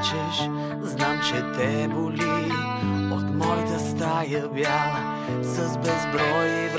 плачеш, знам, че те боли. От моята стая бяла с безброй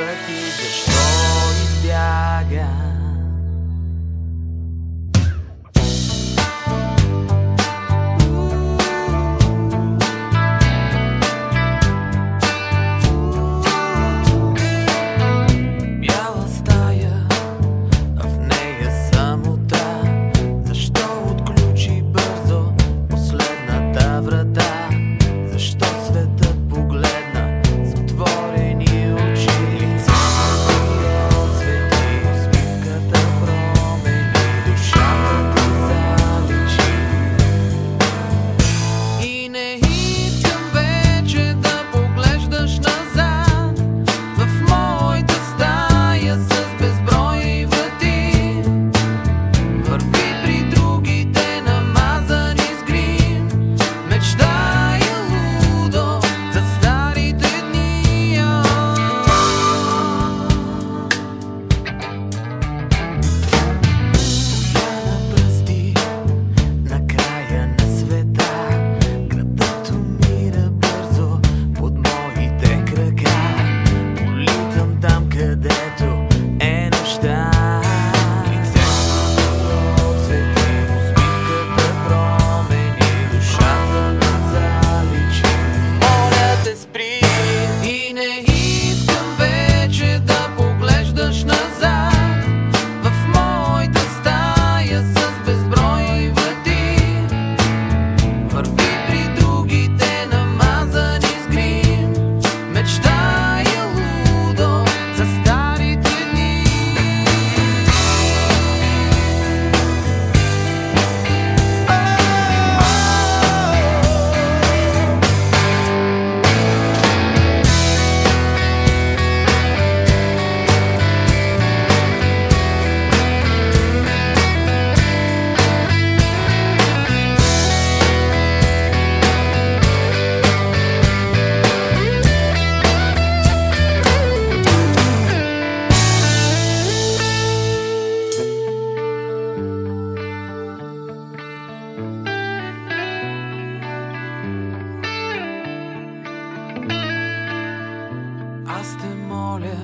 Аз те моля,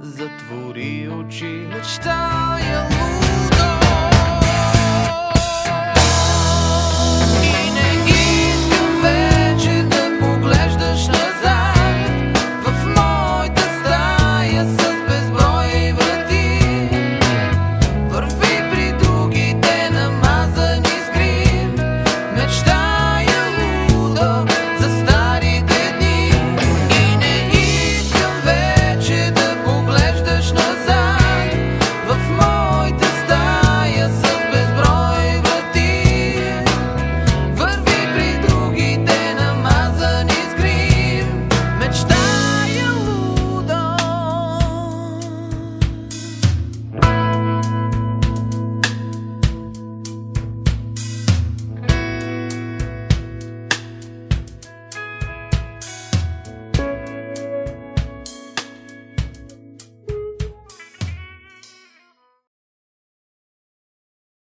затвори очи, мечтая.